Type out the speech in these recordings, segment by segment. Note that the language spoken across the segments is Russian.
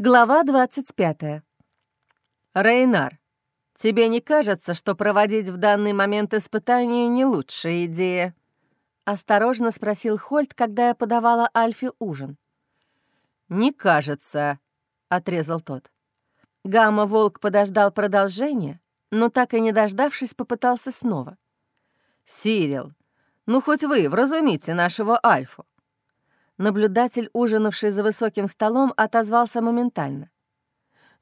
Глава 25. Рейнар, тебе не кажется, что проводить в данный момент испытания не лучшая идея? Осторожно спросил Хольт, когда я подавала Альфе ужин. «Не кажется», — отрезал тот. Гамма-волк подождал продолжения, но так и не дождавшись, попытался снова. «Сирил, ну хоть вы вразумите нашего Альфу. Наблюдатель, ужинавший за высоким столом, отозвался моментально.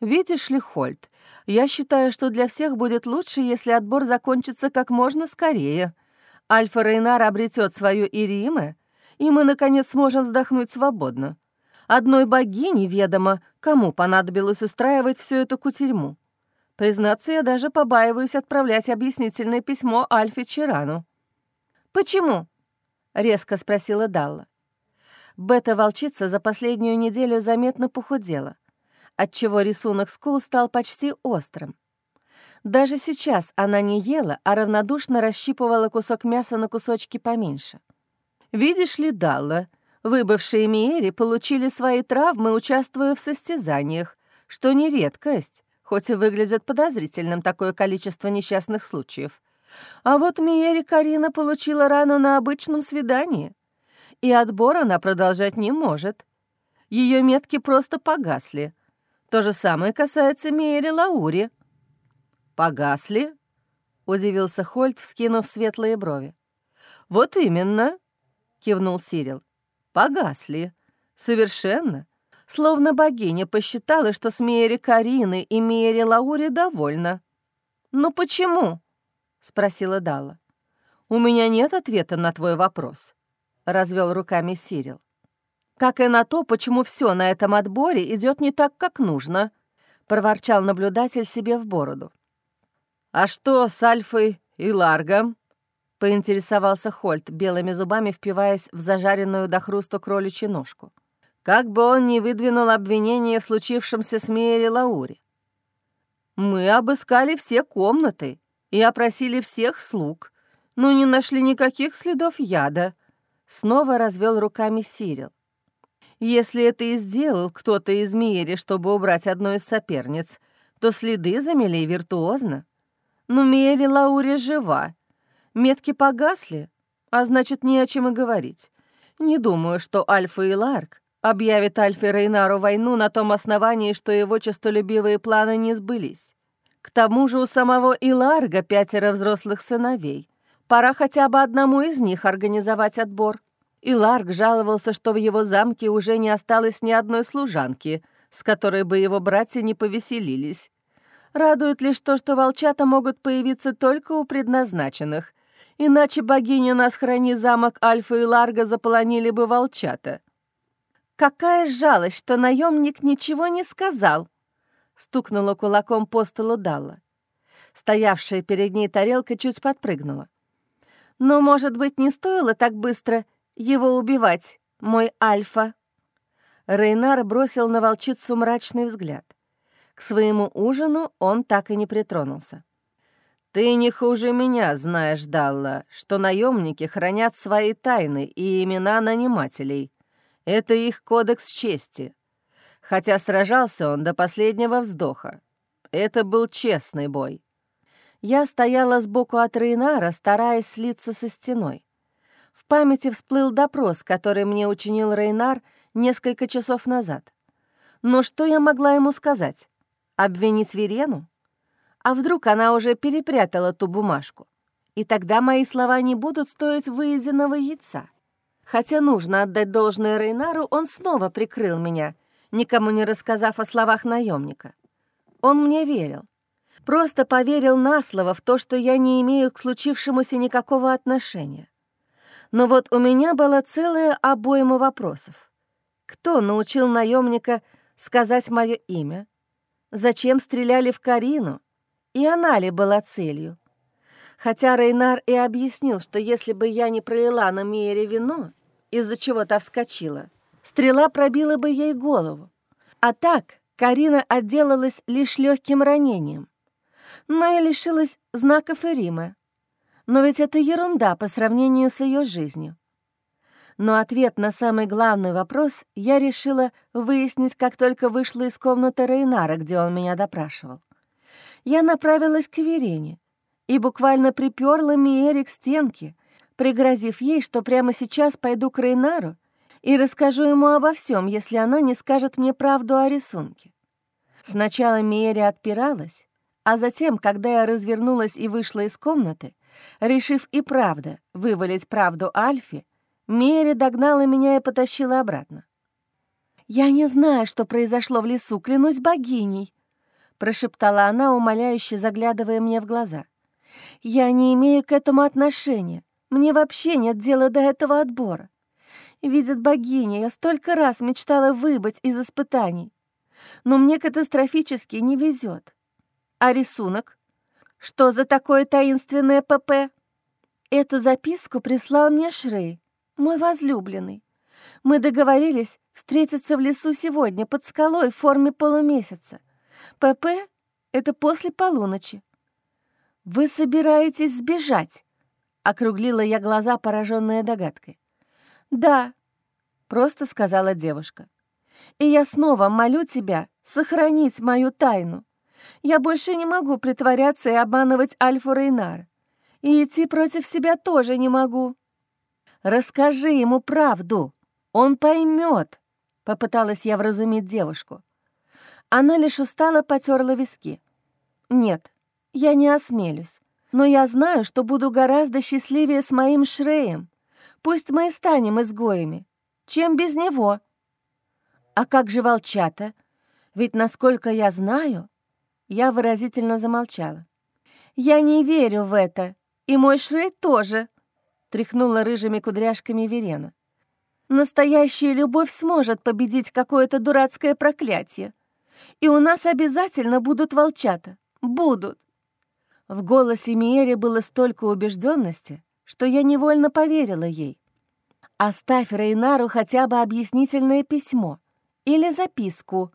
«Видишь ли, Хольт, я считаю, что для всех будет лучше, если отбор закончится как можно скорее. Альфа Рейнар обретет свою Ириме, и мы, наконец, сможем вздохнуть свободно. Одной богине ведомо, кому понадобилось устраивать всю эту кутерьму. Признаться, я даже побаиваюсь отправлять объяснительное письмо Альфе Чирану». «Почему?» — резко спросила Далла. Бета-волчица за последнюю неделю заметно похудела, отчего рисунок скул стал почти острым. Даже сейчас она не ела, а равнодушно расщипывала кусок мяса на кусочки поменьше. «Видишь ли, Далла, выбывшие Миери получили свои травмы, участвуя в состязаниях, что не редкость, хоть и выглядит подозрительным такое количество несчастных случаев. А вот Миери Карина получила рану на обычном свидании и отбор она продолжать не может. Ее метки просто погасли. То же самое касается Мейри Лаури. «Погасли?» — удивился Хольт, вскинув светлые брови. «Вот именно», — кивнул Сирил. «Погасли. Совершенно. Словно богиня посчитала, что с Мейри Карины и Мейри Лаури довольна». «Ну почему?» — спросила Дала. «У меня нет ответа на твой вопрос развел руками Сирил. Как и на то, почему все на этом отборе идет не так, как нужно, проворчал наблюдатель себе в бороду. А что с Альфой и Ларгом? поинтересовался Хольт, белыми зубами впиваясь в зажаренную до хруста кроличью ножку. Как бы он ни выдвинул обвинение в случившемся с Мейери Лаури. Мы обыскали все комнаты и опросили всех слуг, но не нашли никаких следов яда, Снова развел руками Сирил. Если это и сделал кто-то из Миери, чтобы убрать одну из соперниц, то следы замели виртуозно. Но Миери Лаури жива. Метки погасли, а значит, не о чем и говорить. Не думаю, что Альфа и Ларк объявят Альфе Рейнару войну на том основании, что его честолюбивые планы не сбылись. К тому же у самого Иларга пятеро взрослых сыновей — Пора хотя бы одному из них организовать отбор. И Ларк жаловался, что в его замке уже не осталось ни одной служанки, с которой бы его братья не повеселились. Радует лишь то, что волчата могут появиться только у предназначенных, иначе богиня нас храни замок Альфа и Ларга заполонили бы волчата. «Какая жалость, что наемник ничего не сказал!» — стукнула кулаком по столу Далла. Стоявшая перед ней тарелка чуть подпрыгнула. Но, может быть, не стоило так быстро его убивать, мой Альфа?» Рейнар бросил на волчицу мрачный взгляд. К своему ужину он так и не притронулся. «Ты не хуже меня знаешь, Далла, что наемники хранят свои тайны и имена нанимателей. Это их кодекс чести. Хотя сражался он до последнего вздоха. Это был честный бой. Я стояла сбоку от Рейнара, стараясь слиться со стеной. В памяти всплыл допрос, который мне учинил Рейнар несколько часов назад. Но что я могла ему сказать? Обвинить Верену? А вдруг она уже перепрятала ту бумажку? И тогда мои слова не будут стоить выеденного яйца. Хотя нужно отдать должное Рейнару, он снова прикрыл меня, никому не рассказав о словах наемника. Он мне верил. Просто поверил на слово в то, что я не имею к случившемуся никакого отношения. Но вот у меня была целая обойма вопросов. Кто научил наемника сказать мое имя? Зачем стреляли в Карину? И она ли была целью? Хотя Рейнар и объяснил, что если бы я не пролила на Миере вино, из-за чего та вскочила, стрела пробила бы ей голову. А так Карина отделалась лишь легким ранением но и лишилась знаков Эрима. Но ведь это ерунда по сравнению с ее жизнью. Но ответ на самый главный вопрос я решила выяснить, как только вышла из комнаты Рейнара, где он меня допрашивал. Я направилась к Верене и буквально приперла Миэри к стенке, пригрозив ей, что прямо сейчас пойду к Рейнару и расскажу ему обо всем, если она не скажет мне правду о рисунке. Сначала Миэри отпиралась, а затем, когда я развернулась и вышла из комнаты, решив и правда вывалить правду Альфе, Миэри догнала меня и потащила обратно. «Я не знаю, что произошло в лесу, клянусь богиней», — прошептала она, умоляюще заглядывая мне в глаза. «Я не имею к этому отношения. Мне вообще нет дела до этого отбора. Видит богиня, я столько раз мечтала выбыть из испытаний. Но мне катастрофически не везет. А рисунок? Что за такое таинственное ПП? Эту записку прислал мне Шрей, мой возлюбленный. Мы договорились встретиться в лесу сегодня под скалой в форме полумесяца. ПП — это после полуночи. «Вы собираетесь сбежать?» — округлила я глаза, пораженная догадкой. «Да», — просто сказала девушка. «И я снова молю тебя сохранить мою тайну. Я больше не могу притворяться и обманывать Альфу Рейнар. И идти против себя тоже не могу. Расскажи ему правду, он поймет», — попыталась я вразумить девушку. Она лишь устало потерла виски. «Нет, я не осмелюсь, но я знаю, что буду гораздо счастливее с моим Шреем. Пусть мы и станем изгоями. Чем без него? А как же волчата? Ведь, насколько я знаю, я выразительно замолчала. Я не верю в это, и мой Шрей тоже, тряхнула рыжими кудряшками Верена. Настоящая любовь сможет победить какое-то дурацкое проклятие. И у нас обязательно будут волчата. Будут. В голосе Миэри было столько убежденности, что я невольно поверила ей. Оставь Рейнару хотя бы объяснительное письмо или записку,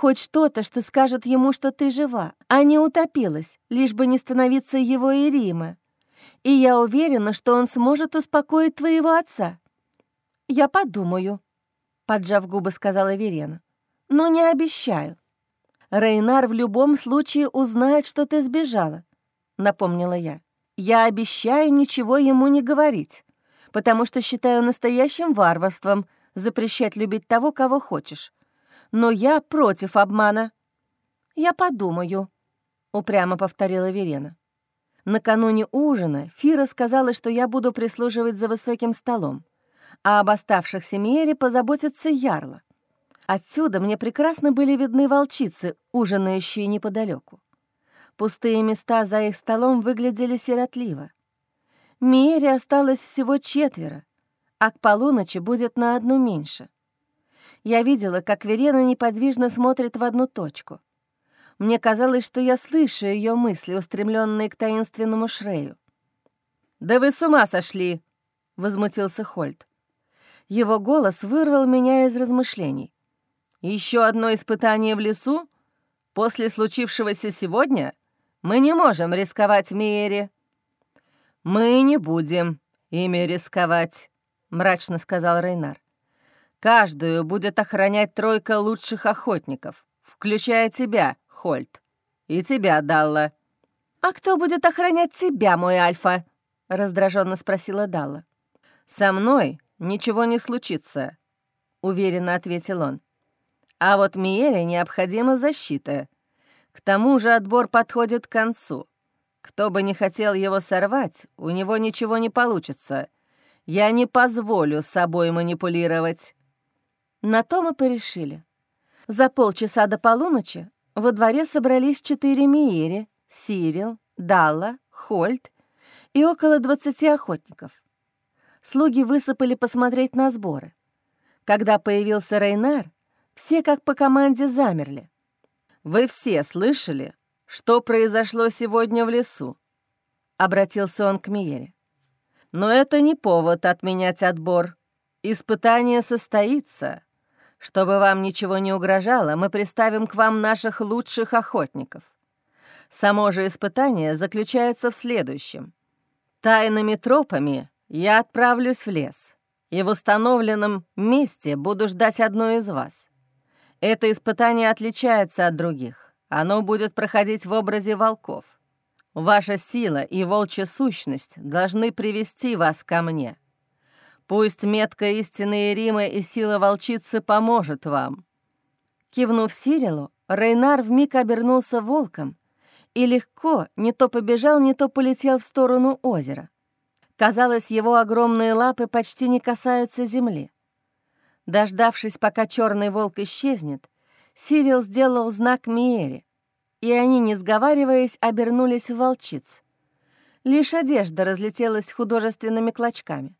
хоть что-то, что скажет ему, что ты жива, а не утопилась, лишь бы не становиться его и. И я уверена, что он сможет успокоить твоего отца. Я подумаю, поджав губы, сказала Верена. Но не обещаю. Рейнар в любом случае узнает, что ты сбежала, напомнила я. Я обещаю ничего ему не говорить, потому что считаю настоящим варварством запрещать любить того, кого хочешь. Но я против обмана. Я подумаю, упрямо повторила Верена. Накануне ужина Фира сказала, что я буду прислуживать за высоким столом, а об оставшихся Миере позаботится Ярла. Отсюда мне прекрасно были видны волчицы, ужинающие неподалеку. Пустые места за их столом выглядели сиротливо. Миере осталось всего четверо, а к полуночи будет на одну меньше. Я видела, как Верена неподвижно смотрит в одну точку. Мне казалось, что я слышу ее мысли, устремленные к таинственному Шрею. «Да вы с ума сошли!» — возмутился Хольт. Его голос вырвал меня из размышлений. Еще одно испытание в лесу? После случившегося сегодня? Мы не можем рисковать Миере». «Мы не будем ими рисковать», — мрачно сказал Рейнар. «Каждую будет охранять тройка лучших охотников, включая тебя, Хольт, и тебя, Далла». «А кто будет охранять тебя, мой Альфа?» — раздраженно спросила Далла. «Со мной ничего не случится», — уверенно ответил он. «А вот Миере необходима защита. К тому же отбор подходит к концу. Кто бы не хотел его сорвать, у него ничего не получится. Я не позволю собой манипулировать». На то мы порешили. За полчаса до полуночи во дворе собрались четыре Миери, Сирил, Далла, Хольт и около двадцати охотников. Слуги высыпали посмотреть на сборы. Когда появился Рейнар, все как по команде замерли. «Вы все слышали, что произошло сегодня в лесу?» — обратился он к Миере. «Но это не повод отменять отбор. Испытание состоится. Чтобы вам ничего не угрожало, мы приставим к вам наших лучших охотников. Само же испытание заключается в следующем. Тайными тропами я отправлюсь в лес. и в установленном месте буду ждать одну из вас. Это испытание отличается от других. Оно будет проходить в образе волков. Ваша сила и волчья сущность должны привести вас ко мне. Пусть метка истины Рима и сила волчицы поможет вам». Кивнув Сирилу, Рейнар вмиг обернулся волком и легко не то побежал, не то полетел в сторону озера. Казалось, его огромные лапы почти не касаются земли. Дождавшись, пока черный волк исчезнет, Сирил сделал знак Миере, и они, не сговариваясь, обернулись в волчиц. Лишь одежда разлетелась художественными клочками.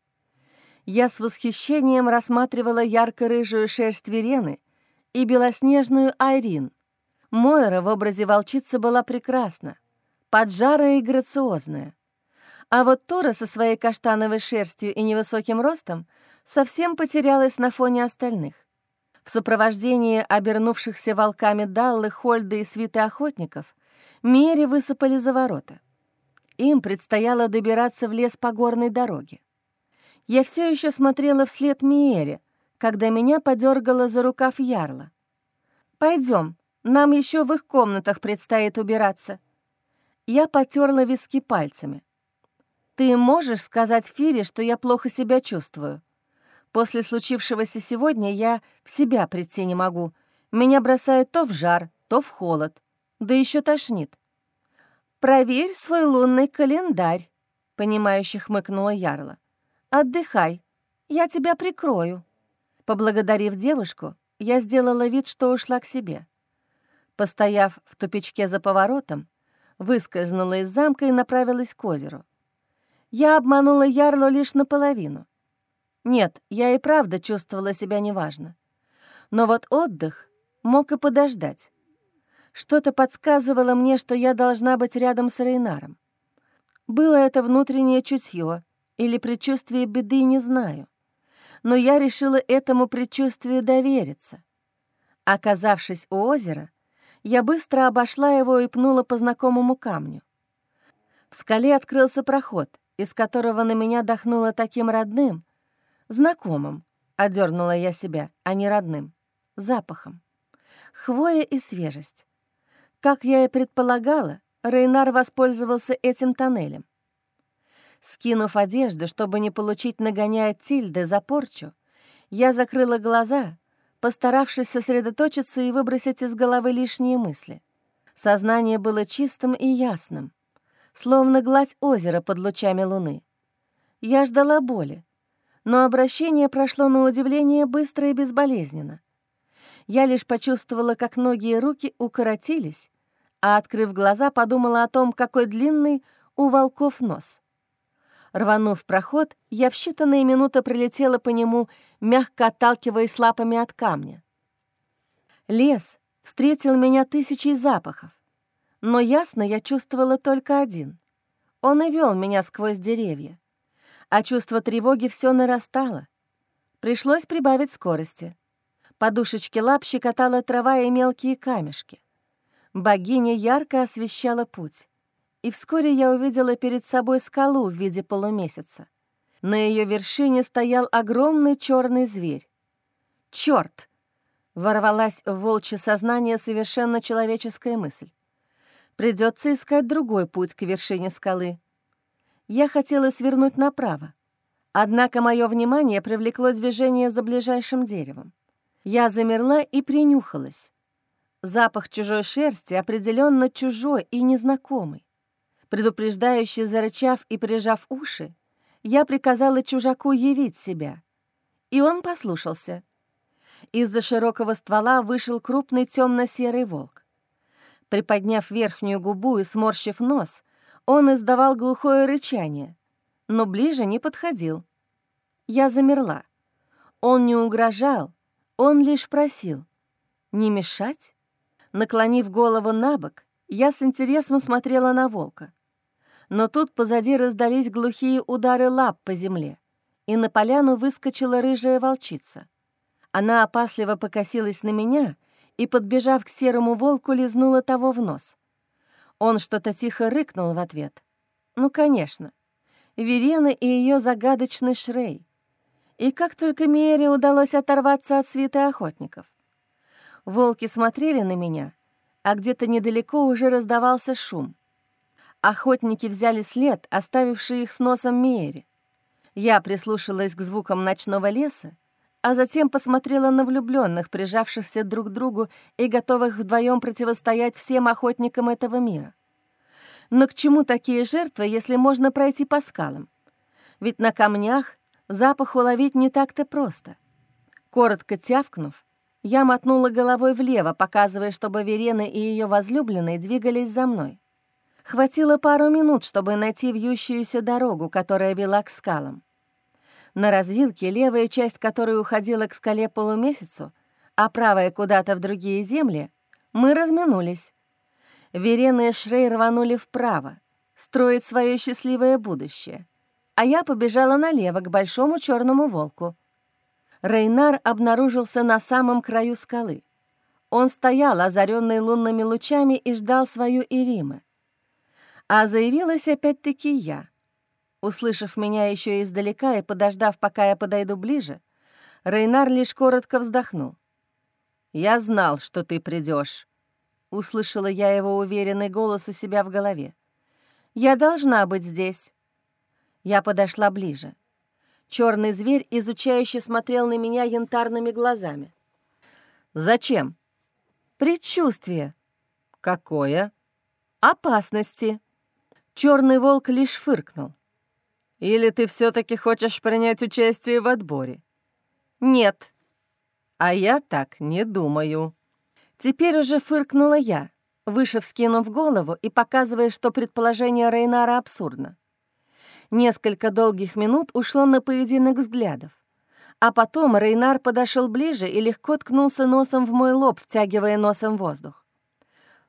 Я с восхищением рассматривала ярко-рыжую шерсть Верены и белоснежную Айрин. Мойра в образе волчицы была прекрасна, поджарая и грациозная. А вот Тора со своей каштановой шерстью и невысоким ростом совсем потерялась на фоне остальных. В сопровождении обернувшихся волками Даллы, Хольда и свиты охотников Мери высыпали за ворота. Им предстояло добираться в лес по горной дороге. Я все еще смотрела вслед Миере, когда меня подергала за рукав Ярла. Пойдем, нам еще в их комнатах предстоит убираться. Я потерла виски пальцами. Ты можешь сказать Фире, что я плохо себя чувствую? После случившегося сегодня я в себя прийти не могу. Меня бросает то в жар, то в холод. Да еще тошнит. «Проверь свой лунный календарь», — понимающе хмыкнула Ярла. «Отдыхай, я тебя прикрою». Поблагодарив девушку, я сделала вид, что ушла к себе. Постояв в тупичке за поворотом, выскользнула из замка и направилась к озеру. Я обманула Ярлу лишь наполовину. Нет, я и правда чувствовала себя неважно. Но вот отдых мог и подождать. Что-то подсказывало мне, что я должна быть рядом с Рейнаром. Было это внутреннее чутье, или предчувствие беды, не знаю. Но я решила этому предчувствию довериться. Оказавшись у озера, я быстро обошла его и пнула по знакомому камню. В скале открылся проход, из которого на меня дохнуло таким родным, знакомым, одернула я себя, а не родным, запахом. Хвоя и свежесть. Как я и предполагала, Рейнар воспользовался этим тоннелем. Скинув одежду, чтобы не получить нагоняя Тильды за порчу, я закрыла глаза, постаравшись сосредоточиться и выбросить из головы лишние мысли. Сознание было чистым и ясным, словно гладь озера под лучами луны. Я ждала боли, но обращение прошло на удивление быстро и безболезненно. Я лишь почувствовала, как ноги и руки укоротились, а, открыв глаза, подумала о том, какой длинный у волков нос. Рванув проход, я в считанные минуты пролетела по нему, мягко отталкиваясь лапами от камня. Лес встретил меня тысячей запахов, но ясно я чувствовала только один. Он и вел меня сквозь деревья, а чувство тревоги все нарастало. Пришлось прибавить скорости. Подушечки лап щекотала трава и мелкие камешки. Богиня ярко освещала путь и вскоре я увидела перед собой скалу в виде полумесяца. На ее вершине стоял огромный черный зверь. Черт! Ворвалась в волчье сознание совершенно человеческая мысль. Придется искать другой путь к вершине скалы. Я хотела свернуть направо. Однако мое внимание привлекло движение за ближайшим деревом. Я замерла и принюхалась. Запах чужой шерсти определенно чужой и незнакомый. Предупреждающе зарычав и прижав уши, я приказала чужаку явить себя. И он послушался. Из-за широкого ствола вышел крупный темно-серый волк. Приподняв верхнюю губу и сморщив нос, он издавал глухое рычание, но ближе не подходил. Я замерла. Он не угрожал, он лишь просил. Не мешать? Наклонив голову на бок, я с интересом смотрела на волка. Но тут позади раздались глухие удары лап по земле, и на поляну выскочила рыжая волчица. Она опасливо покосилась на меня и, подбежав к серому волку, лизнула того в нос. Он что-то тихо рыкнул в ответ. Ну, конечно, Верена и ее загадочный Шрей. И как только Мере удалось оторваться от свиты охотников. Волки смотрели на меня, а где-то недалеко уже раздавался шум. Охотники взяли след, оставивший их с носом Мере. Я прислушалась к звукам ночного леса, а затем посмотрела на влюбленных, прижавшихся друг к другу и готовых вдвоем противостоять всем охотникам этого мира. Но к чему такие жертвы, если можно пройти по скалам? Ведь на камнях запах уловить не так-то просто. Коротко тявкнув, я мотнула головой влево, показывая, чтобы Верена и ее возлюбленные двигались за мной. Хватило пару минут, чтобы найти вьющуюся дорогу, которая вела к скалам. На развилке, левая часть которой уходила к скале полумесяцу, а правая куда-то в другие земли, мы разминулись. Верена и Шрей рванули вправо, строить свое счастливое будущее, а я побежала налево к большому черному волку. Рейнар обнаружился на самом краю скалы. Он стоял, озаренный лунными лучами, и ждал свою Иримы. А заявилась опять-таки я — Услышав меня еще издалека и подождав, пока я подойду ближе, Рейнар лишь коротко вздохнул. «Я знал, что ты придешь. услышала я его уверенный голос у себя в голове. «Я должна быть здесь». Я подошла ближе. Черный зверь изучающе смотрел на меня янтарными глазами. «Зачем?» «Предчувствие». «Какое?» «Опасности». Черный волк лишь фыркнул. Или ты все таки хочешь принять участие в отборе? Нет. А я так не думаю. Теперь уже фыркнула я, выше вскинув голову и показывая, что предположение Рейнара абсурдно. Несколько долгих минут ушло на поединок взглядов. А потом Рейнар подошел ближе и легко ткнулся носом в мой лоб, втягивая носом воздух.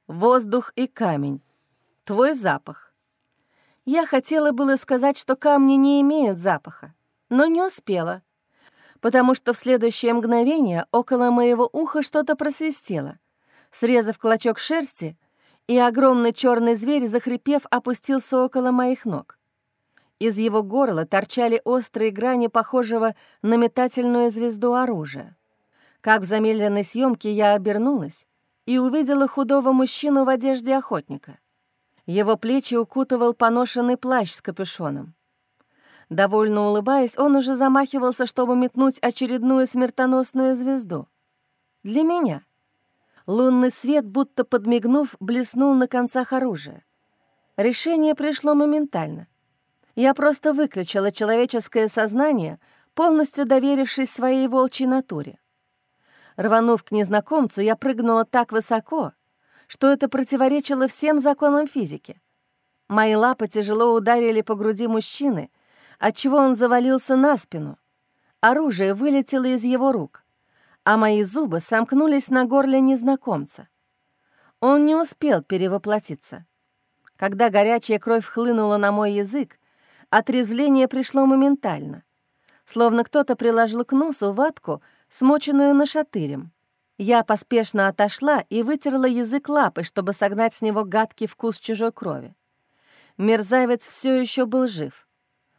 «Воздух и камень. Твой запах. Я хотела было сказать, что камни не имеют запаха, но не успела, потому что в следующее мгновение около моего уха что-то просвистело. Срезав клочок шерсти, и огромный черный зверь, захрипев, опустился около моих ног. Из его горла торчали острые грани похожего на метательную звезду оружия. Как в замедленной съемке я обернулась и увидела худого мужчину в одежде охотника. Его плечи укутывал поношенный плащ с капюшоном. Довольно улыбаясь, он уже замахивался, чтобы метнуть очередную смертоносную звезду. Для меня. Лунный свет, будто подмигнув, блеснул на концах оружия. Решение пришло моментально. Я просто выключила человеческое сознание, полностью доверившись своей волчьей натуре. Рванув к незнакомцу, я прыгнула так высоко, что это противоречило всем законам физики. Мои лапы тяжело ударили по груди мужчины, отчего он завалился на спину. Оружие вылетело из его рук, а мои зубы сомкнулись на горле незнакомца. Он не успел перевоплотиться. Когда горячая кровь хлынула на мой язык, отрезвление пришло моментально, словно кто-то приложил к носу ватку, смоченную нашатырем. Я поспешно отошла и вытерла язык лапы, чтобы согнать с него гадкий вкус чужой крови. Мерзавец все еще был жив.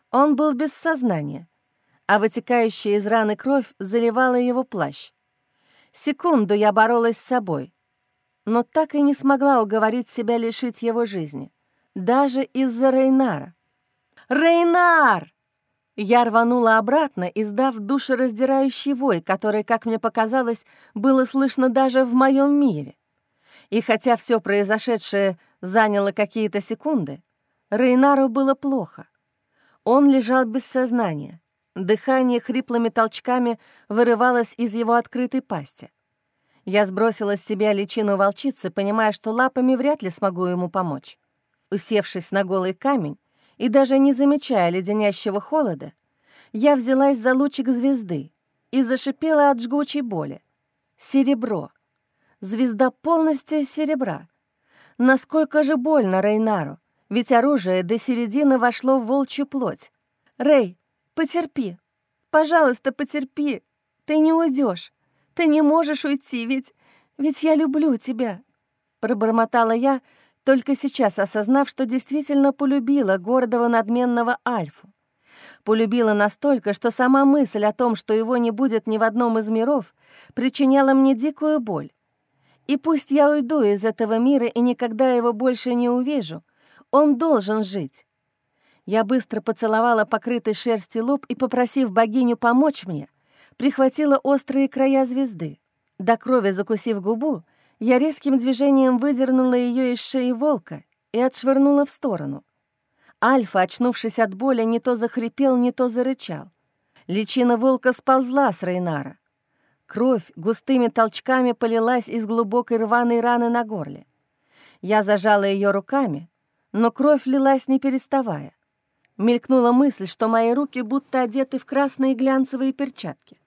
Он был без сознания, а вытекающая из раны кровь заливала его плащ. Секунду я боролась с собой, но так и не смогла уговорить себя лишить его жизни, даже из-за Рейнара. «Рейнар!» Я рванула обратно, издав душераздирающий вой, который, как мне показалось, было слышно даже в моем мире. И хотя все произошедшее заняло какие-то секунды, Рейнару было плохо. Он лежал без сознания. Дыхание хриплыми толчками вырывалось из его открытой пасти. Я сбросила с себя личину волчицы, понимая, что лапами вряд ли смогу ему помочь. Усевшись на голый камень, и даже не замечая леденящего холода, я взялась за лучик звезды и зашипела от жгучей боли. Серебро. Звезда полностью серебра. Насколько же больно Рейнару, ведь оружие до середины вошло в волчью плоть. «Рей, потерпи. Пожалуйста, потерпи. Ты не уйдешь. Ты не можешь уйти, ведь... Ведь я люблю тебя», — пробормотала я, — только сейчас осознав, что действительно полюбила гордого надменного Альфу. Полюбила настолько, что сама мысль о том, что его не будет ни в одном из миров, причиняла мне дикую боль. И пусть я уйду из этого мира и никогда его больше не увижу, он должен жить. Я быстро поцеловала покрытый шерстью лоб и, попросив богиню помочь мне, прихватила острые края звезды. До крови закусив губу, я резким движением выдернула ее из шеи волка и отшвырнула в сторону. Альфа, очнувшись от боли, не то захрипел, не то зарычал. Личина волка сползла с Рейнара. Кровь густыми толчками полилась из глубокой рваной раны на горле. Я зажала ее руками, но кровь лилась не переставая. Мелькнула мысль, что мои руки будто одеты в красные глянцевые перчатки.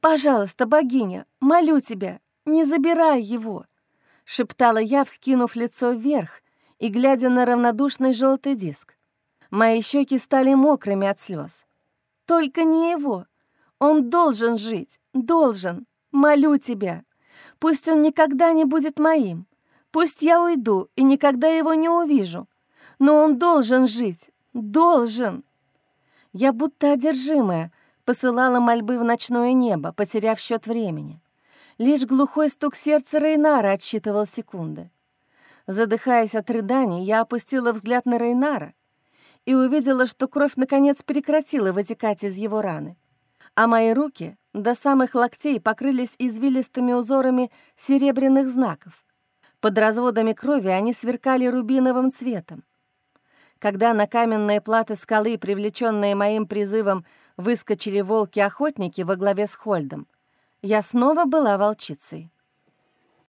«Пожалуйста, богиня, молю тебя, не забирай его!» — шептала я, вскинув лицо вверх и глядя на равнодушный желтый диск. Мои щеки стали мокрыми от слез. «Только не его! Он должен жить, должен! Молю тебя! Пусть он никогда не будет моим! Пусть я уйду и никогда его не увижу! Но он должен жить! Должен!» Я будто одержимая посылала мольбы в ночное небо, потеряв счет времени. Лишь глухой стук сердца Рейнара отсчитывал секунды. Задыхаясь от рыданий, я опустила взгляд на Рейнара и увидела, что кровь наконец прекратила вытекать из его раны, а мои руки до самых локтей покрылись извилистыми узорами серебряных знаков. Под разводами крови они сверкали рубиновым цветом. Когда на каменные платы скалы, привлеченные моим призывом, выскочили волки-охотники во главе с Хольдом, я снова была волчицей.